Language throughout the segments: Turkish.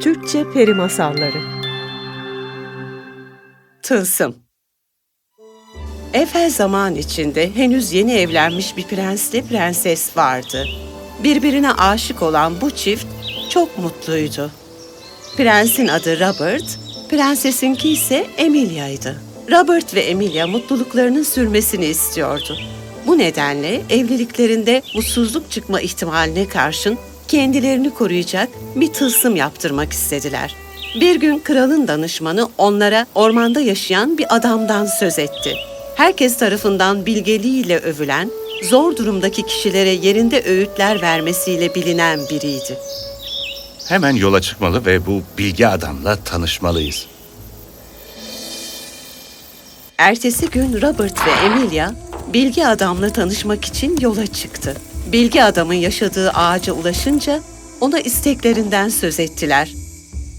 Türkçe Peri Masalları Tılsım Evvel zaman içinde henüz yeni evlenmiş bir prensle prenses vardı. Birbirine aşık olan bu çift çok mutluydu. Prensin adı Robert, prensesinki ise Emilia'ydı. Robert ve Emilia mutluluklarının sürmesini istiyordu. Bu nedenle evliliklerinde mutsuzluk çıkma ihtimaline karşın kendilerini koruyacak bir tılsım yaptırmak istediler. Bir gün kralın danışmanı onlara ormanda yaşayan bir adamdan söz etti. Herkes tarafından bilgeliğiyle övülen, zor durumdaki kişilere yerinde öğütler vermesiyle bilinen biriydi. Hemen yola çıkmalı ve bu bilgi adamla tanışmalıyız. Ertesi gün Robert ve Emilia bilgi adamla tanışmak için yola çıktı. Bilgi adamın yaşadığı ağaca ulaşınca ona isteklerinden söz ettiler.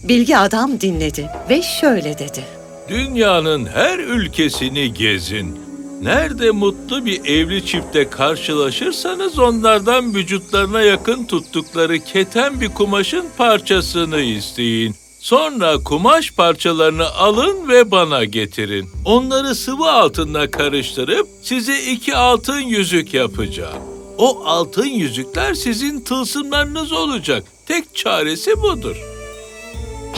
Bilgi adam dinledi ve şöyle dedi. Dünyanın her ülkesini gezin. Nerede mutlu bir evli çifte karşılaşırsanız onlardan vücutlarına yakın tuttukları keten bir kumaşın parçasını isteyin. Sonra kumaş parçalarını alın ve bana getirin. Onları sıvı altınla karıştırıp size iki altın yüzük yapacağım. O altın yüzükler sizin tılsımlarınız olacak. Tek çaresi budur.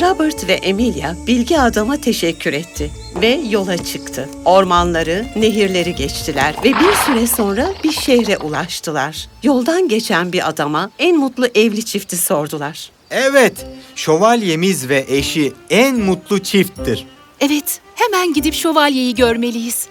Robert ve Emilia bilgi adama teşekkür etti ve yola çıktı. Ormanları, nehirleri geçtiler ve bir süre sonra bir şehre ulaştılar. Yoldan geçen bir adama en mutlu evli çifti sordular. Evet, şövalyemiz ve eşi en mutlu çifttir. Evet, hemen gidip şövalyeyi görmeliyiz.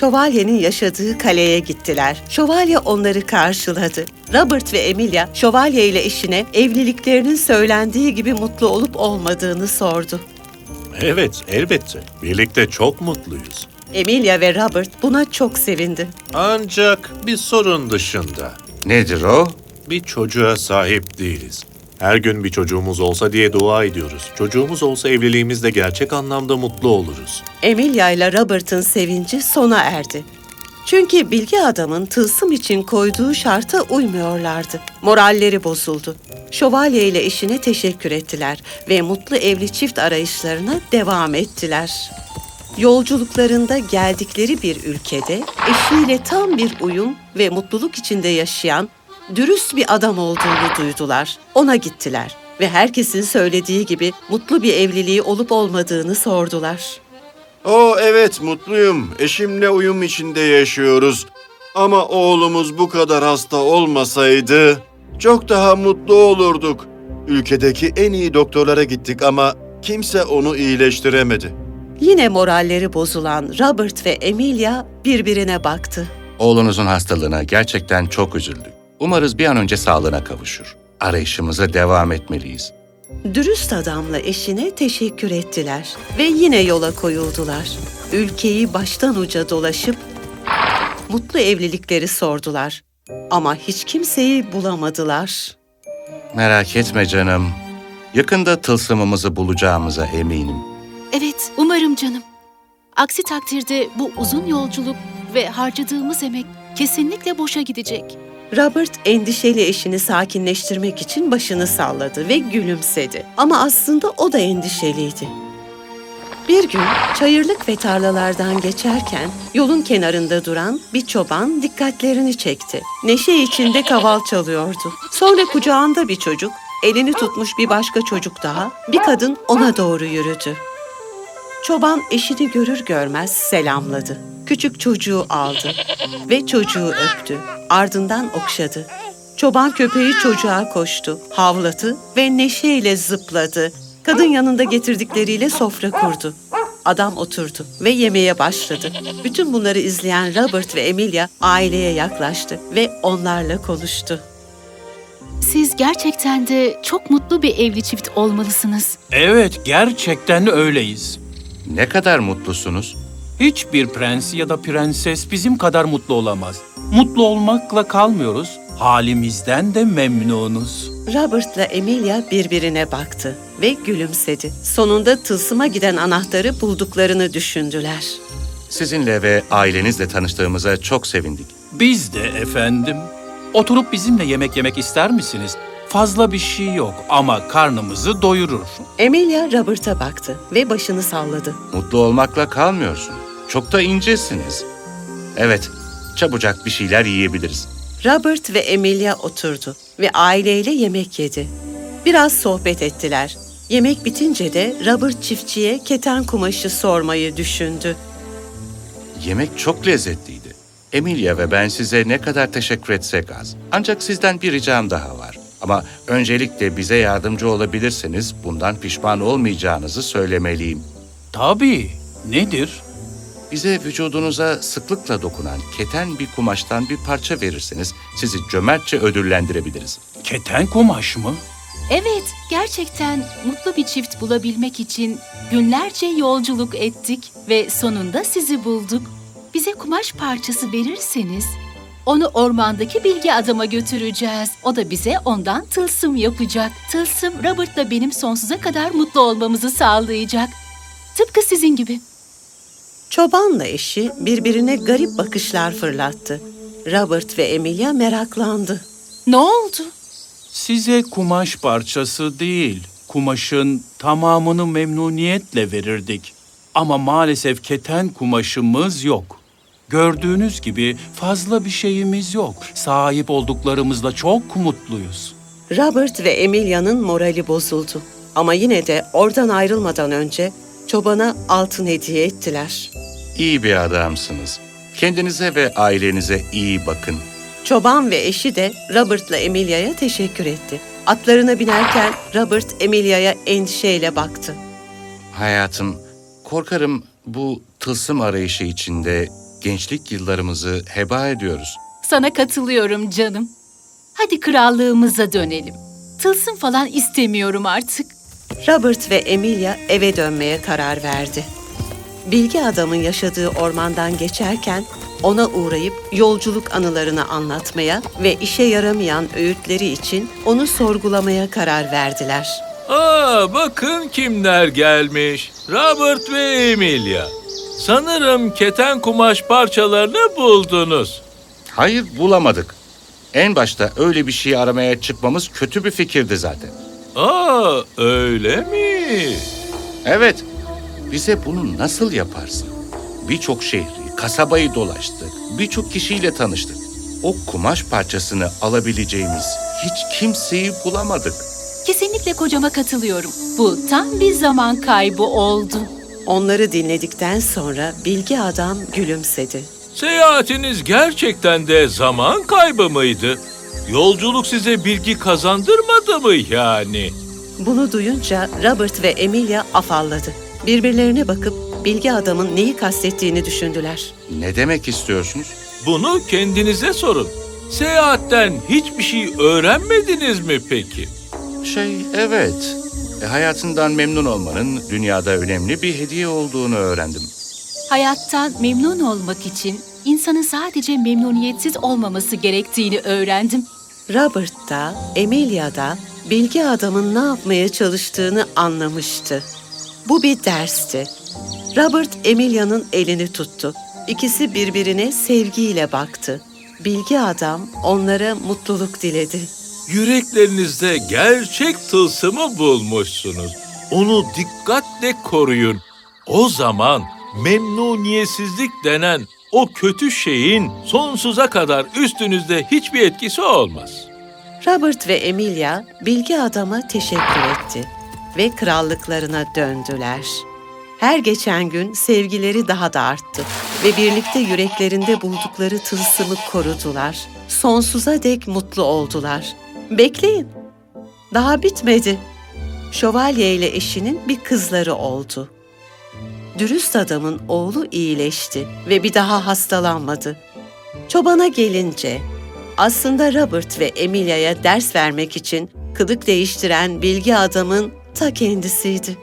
Şövalyenin yaşadığı kaleye gittiler. Şövalye onları karşıladı. Robert ve Emilia şövalye ile eşine evliliklerinin söylendiği gibi mutlu olup olmadığını sordu. Evet, elbette. Birlikte çok mutluyuz. Emilia ve Robert buna çok sevindi. Ancak bir sorun dışında. Nedir o? Bir çocuğa sahip değiliz. Her gün bir çocuğumuz olsa diye dua ediyoruz. Çocuğumuz olsa evliliğimizde gerçek anlamda mutlu oluruz. Emilia ile Robert'ın sevinci sona erdi. Çünkü bilgi adamın tılsım için koyduğu şarta uymuyorlardı. Moralleri bozuldu. Şövalye ile eşine teşekkür ettiler ve mutlu evli çift arayışlarına devam ettiler. Yolculuklarında geldikleri bir ülkede eşiyle tam bir uyum ve mutluluk içinde yaşayan dürüst bir adam olduğunu duydular. Ona gittiler ve herkesin söylediği gibi mutlu bir evliliği olup olmadığını sordular. O evet mutluyum. Eşimle uyum içinde yaşıyoruz. Ama oğlumuz bu kadar hasta olmasaydı çok daha mutlu olurduk. Ülkedeki en iyi doktorlara gittik ama kimse onu iyileştiremedi. Yine moralleri bozulan Robert ve Emilia birbirine baktı. Oğlunuzun hastalığına gerçekten çok üzüldük. Umarız bir an önce sağlığına kavuşur. Arayışımıza devam etmeliyiz. Dürüst adamla eşine teşekkür ettiler ve yine yola koyuldular. Ülkeyi baştan uca dolaşıp mutlu evlilikleri sordular. Ama hiç kimseyi bulamadılar. Merak etme canım. Yakında tılsımımızı bulacağımıza eminim. Evet, umarım canım. Aksi takdirde bu uzun yolculuk ve harcadığımız emek kesinlikle boşa gidecek. Robert endişeli eşini sakinleştirmek için başını salladı ve gülümsedi. Ama aslında o da endişeliydi. Bir gün çayırlık ve tarlalardan geçerken yolun kenarında duran bir çoban dikkatlerini çekti. Neşe içinde kaval çalıyordu. Sonra kucağında bir çocuk, elini tutmuş bir başka çocuk daha, bir kadın ona doğru yürüdü. Çoban eşini görür görmez selamladı. Küçük çocuğu aldı ve çocuğu öptü. Ardından okşadı. Çoban köpeği çocuğa koştu, havladı ve neşeyle zıpladı. Kadın yanında getirdikleriyle sofra kurdu. Adam oturdu ve yemeye başladı. Bütün bunları izleyen Robert ve Emilia aileye yaklaştı ve onlarla konuştu. Siz gerçekten de çok mutlu bir evli çift olmalısınız. Evet, gerçekten öyleyiz. Ne kadar mutlusunuz? Hiçbir prens ya da prenses bizim kadar mutlu olamaz. Mutlu olmakla kalmıyoruz, halimizden de memnunuz. Robert'la Emilia birbirine baktı ve gülümsedi. Sonunda tılsıma giden anahtarı bulduklarını düşündüler. Sizinle ve ailenizle tanıştığımıza çok sevindik. Biz de efendim. Oturup bizimle yemek yemek ister misiniz? Fazla bir şey yok ama karnımızı doyurur. Emilia Robert'a baktı ve başını salladı. Mutlu olmakla kalmıyorsun. Çok da incesiniz. Evet, çabucak bir şeyler yiyebiliriz. Robert ve Emilia oturdu ve aileyle yemek yedi. Biraz sohbet ettiler. Yemek bitince de Robert çiftçiye keten kumaşı sormayı düşündü. Yemek çok lezzetliydi. Emilia ve ben size ne kadar teşekkür etsek az. Ancak sizden bir ricam daha var. Ama öncelikle bize yardımcı olabilirseniz bundan pişman olmayacağınızı söylemeliyim. Tabii. Nedir? Bize vücudunuza sıklıkla dokunan keten bir kumaştan bir parça verirseniz sizi cömertçe ödüllendirebiliriz. Keten kumaş mı? Evet, gerçekten mutlu bir çift bulabilmek için günlerce yolculuk ettik ve sonunda sizi bulduk. Bize kumaş parçası verirseniz onu ormandaki bilgi adama götüreceğiz. O da bize ondan tılsım yapacak. Tılsım Robert'la benim sonsuza kadar mutlu olmamızı sağlayacak. Tıpkı sizin gibi. Çobanla eşi birbirine garip bakışlar fırlattı. Robert ve Emilia meraklandı. Ne oldu? Size kumaş parçası değil, kumaşın tamamını memnuniyetle verirdik. Ama maalesef keten kumaşımız yok. Gördüğünüz gibi fazla bir şeyimiz yok. Sahip olduklarımızla çok mutluyuz. Robert ve Emilia'nın morali bozuldu. Ama yine de oradan ayrılmadan önce çobana altın hediye ettiler. İyi bir adamsınız. Kendinize ve ailenize iyi bakın. Çoban ve eşi de Robert'la Emilia'ya teşekkür etti. Atlarına binerken Robert Emilia'ya endişeyle baktı. Hayatım, korkarım bu tılsım arayışı içinde gençlik yıllarımızı heba ediyoruz. Sana katılıyorum canım. Hadi krallığımıza dönelim. Tılsım falan istemiyorum artık. Robert ve Emilia eve dönmeye karar verdi. Bilgi adamın yaşadığı ormandan geçerken ona uğrayıp yolculuk anılarını anlatmaya ve işe yaramayan öğütleri için onu sorgulamaya karar verdiler. Aa, bakın kimler gelmiş. Robert ve Emilia. Sanırım keten kumaş parçalarını buldunuz. Hayır, bulamadık. En başta öyle bir şey aramaya çıkmamız kötü bir fikirdi zaten. Aa, öyle mi? Evet, bize bunu nasıl yaparsın? Birçok şehri, kasabayı dolaştık, birçok kişiyle tanıştık. O kumaş parçasını alabileceğimiz hiç kimseyi bulamadık. Kesinlikle kocama katılıyorum. Bu tam bir zaman kaybı oldu. Onları dinledikten sonra bilgi adam gülümsedi. Seyahatiniz gerçekten de zaman kaybı mıydı? Yolculuk size bilgi kazandırmadı mı yani? Bunu duyunca Robert ve Emilia afalladı. Birbirlerine bakıp bilgi adamın neyi kastettiğini düşündüler. Ne demek istiyorsunuz? Bunu kendinize sorun. Seyahatten hiçbir şey öğrenmediniz mi peki? Şey, evet. E, hayatından memnun olmanın dünyada önemli bir hediye olduğunu öğrendim. Hayattan memnun olmak için insanın sadece memnuniyetsiz olmaması gerektiğini öğrendim. Robert da Emilia da bilgi adamın ne yapmaya çalıştığını anlamıştı. Bu bir dersti. Robert Emilia'nın elini tuttu. İkisi birbirine sevgiyle baktı. Bilgi adam onlara mutluluk diledi. Yüreklerinizde gerçek tılsımı bulmuşsunuz. Onu dikkatle koruyun. O zaman memnuniyetsizlik denen o kötü şeyin sonsuza kadar üstünüzde hiçbir etkisi olmaz. Robert ve Emilia bilgi adama teşekkür etti ve krallıklarına döndüler. Her geçen gün sevgileri daha da arttı ve birlikte yüreklerinde buldukları tılsımı korudular. Sonsuza dek mutlu oldular. Bekleyin. Daha bitmedi. Şövalye ile eşinin bir kızları oldu. Dürüst adamın oğlu iyileşti ve bir daha hastalanmadı. Çobana gelince aslında Robert ve Emilia'ya ders vermek için kılık değiştiren bilgi adamın ta kendisiydi.